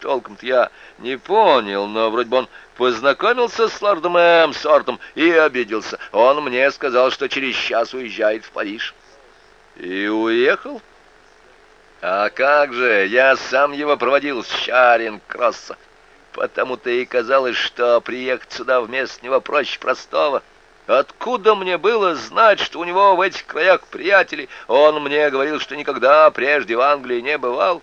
толком-то я не понял, но вроде бы он познакомился с лордом Эмсортом и обиделся. Он мне сказал, что через час уезжает в Париж. И уехал? А как же, я сам его проводил с Чаринг-Кросса. Потому-то и казалось, что приехать сюда вместо него проще простого. Откуда мне было знать, что у него в этих краях приятели? Он мне говорил, что никогда прежде в Англии не бывал.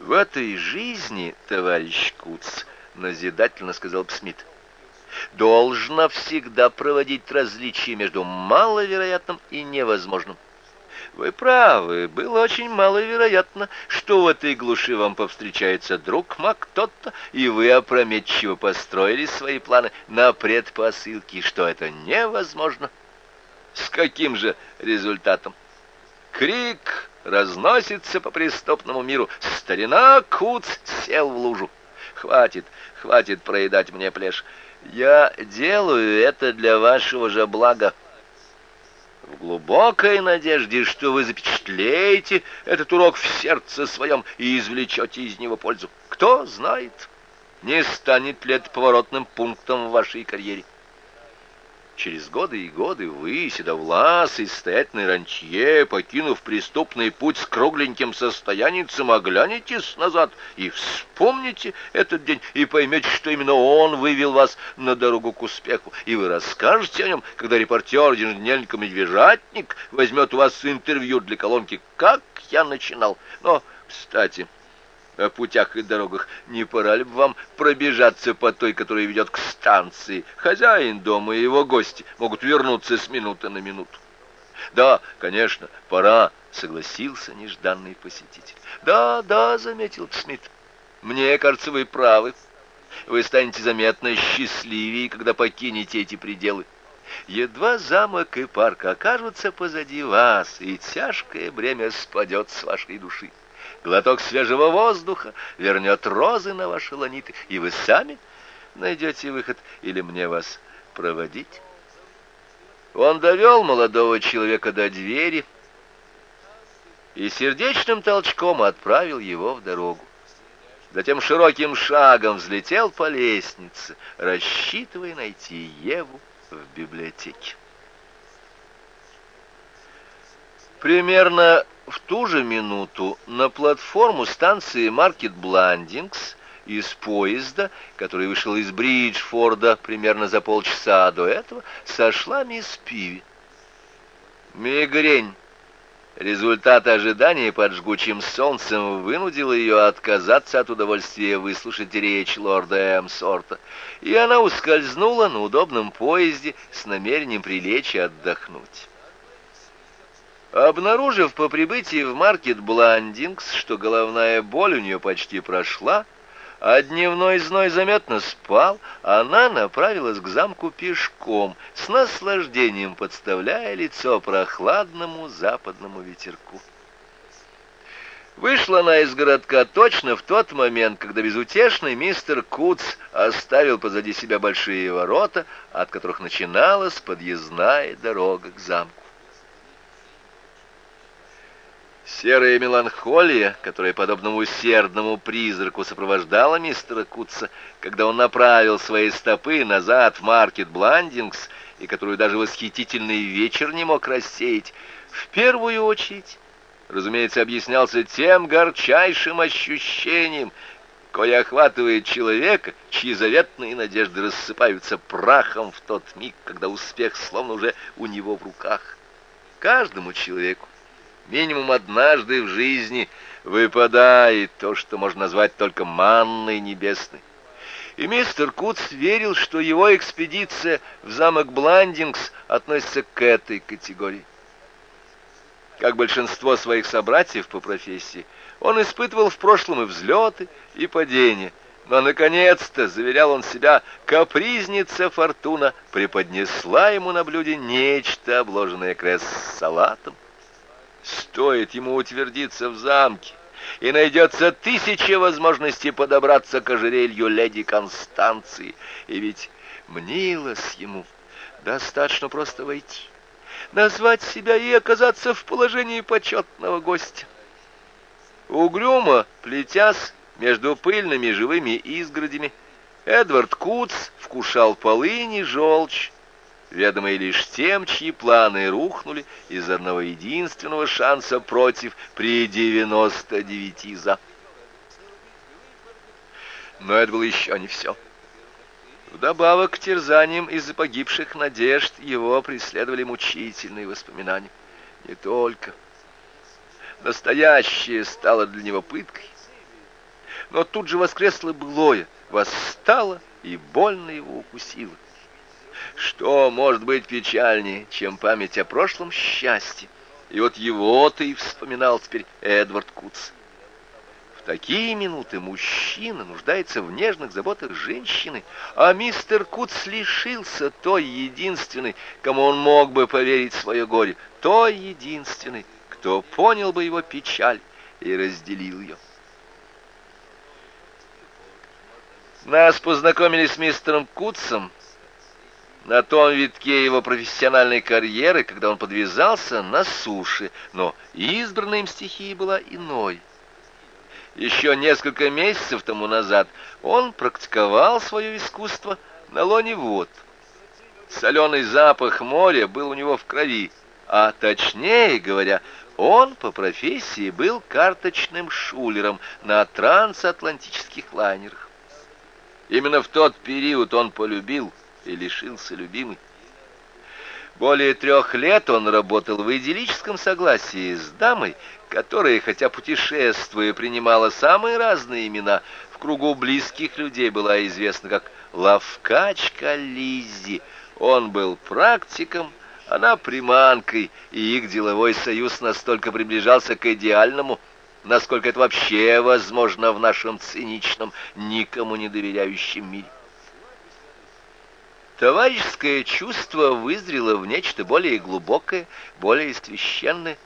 В этой жизни, товарищ Куц, назидательно сказал Смит, должно всегда проводить различия между маловероятным и невозможным. Вы правы, было очень маловероятно, что в этой глуши вам повстречается друг Мак тот-то, и вы опрометчиво построили свои планы на предпосылке, что это невозможно. С каким же результатом? Крик разносится по преступному миру. Старина Куц сел в лужу. Хватит, хватит проедать мне плешь. Я делаю это для вашего же блага в глубокой надежде, что вы запечатлеете этот урок в сердце своем и извлечете из него пользу. Кто знает, не станет ли это поворотным пунктом в вашей карьере. Через годы и годы вы, седовласый, состоятельный ранчье, покинув преступный путь с кругленьким состояницем, оглянетесь назад и вспомните этот день, и поймете, что именно он вывел вас на дорогу к успеху, и вы расскажете о нем, когда репортер еженедельника «Медвежатник» возьмет у вас интервью для колонки «Как я начинал». Но, кстати о путях и дорогах, не пора ли вам пробежаться по той, которая ведет к станции? Хозяин дома и его гости могут вернуться с минуты на минуту. Да, конечно, пора, согласился нежданный посетитель. Да, да, заметил Смит. Мне кажется, вы правы. Вы станете заметно счастливее, когда покинете эти пределы. Едва замок и парк окажутся позади вас, и тяжкое бремя спадет с вашей души глоток свежего воздуха вернет розы на ваши ланиты, и вы сами найдете выход, или мне вас проводить. Он довел молодого человека до двери и сердечным толчком отправил его в дорогу. Затем широким шагом взлетел по лестнице, рассчитывая найти Еву в библиотеке. Примерно в ту же минуту на платформу станции Маркет Бландингс из поезда, который вышел из Бриджфорда примерно за полчаса до этого, сошла мисс Пиви. Мигрень. Результат ожидания под жгучим солнцем вынудил ее отказаться от удовольствия выслушать речь лорда Эмсорта, и она ускользнула на удобном поезде с намерением прилечь и отдохнуть. Обнаружив по прибытии в маркет Бландингс, что головная боль у нее почти прошла, а дневной зной заметно спал, она направилась к замку пешком, с наслаждением подставляя лицо прохладному западному ветерку. Вышла она из городка точно в тот момент, когда безутешный мистер Куц оставил позади себя большие ворота, от которых начиналась подъездная дорога к замку. Серая меланхолия, которая, подобно усердному призраку, сопровождала мистера Кутса, когда он направил свои стопы назад в маркет Бландингс, и которую даже восхитительный вечер не мог рассеять, в первую очередь, разумеется, объяснялся тем горчайшим ощущением, кое охватывает человека, чьи заветные надежды рассыпаются прахом в тот миг, когда успех словно уже у него в руках. Каждому человеку минимум однажды в жизни выпадает то, что можно назвать только манной небесной. И мистер Куц верил, что его экспедиция в замок Бландингс относится к этой категории. Как большинство своих собратьев по профессии, он испытывал в прошлом и взлеты, и падения, но, наконец-то, заверял он себя, капризница фортуна преподнесла ему на блюде нечто, обложенное крест салатом. Стоит ему утвердиться в замке, и найдется тысяча возможностей подобраться к ожерелью леди Констанции. И ведь мнилось ему достаточно просто войти, назвать себя и оказаться в положении почетного гостя. Угрюмо, плетясь, между пыльными живыми изгородями, Эдвард Куц вкушал полыни желчь, ведомые лишь тем, чьи планы рухнули из одного единственного шанса против при девяносто девяти за. Но это было еще не все. Вдобавок к терзаниям из-за погибших надежд его преследовали мучительные воспоминания. Не только. Настоящее стало для него пыткой. Но тут же воскресло былое, восстало и больно его укусило. Что может быть печальнее, чем память о прошлом счастье? И вот его-то и вспоминал теперь Эдвард Куц. В такие минуты мужчина нуждается в нежных заботах женщины, а мистер Куц лишился той единственной, кому он мог бы поверить свое горе, той единственной, кто понял бы его печаль и разделил ее. Нас познакомили с мистером Кутсом на том витке его профессиональной карьеры, когда он подвязался на суше, но избранная им стихия была иной. Еще несколько месяцев тому назад он практиковал свое искусство на лоне вод. Соленый запах моря был у него в крови, а точнее говоря, он по профессии был карточным шулером на трансатлантических лайнерах. Именно в тот период он полюбил и лишился любимой. Более трех лет он работал в идиллическом согласии с дамой, которая, хотя путешествуя, принимала самые разные имена, в кругу близких людей была известна как Лавкачка Лиззи. Он был практиком, она приманкой, и их деловой союз настолько приближался к идеальному, насколько это вообще возможно в нашем циничном, никому не доверяющем мире. Товарищеское чувство вызрело в нечто более глубокое, более священное.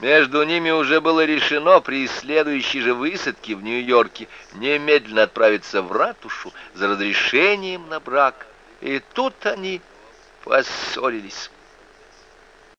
Между ними уже было решено при следующей же высадке в Нью-Йорке немедленно отправиться в ратушу за разрешением на брак. И тут они поссорились.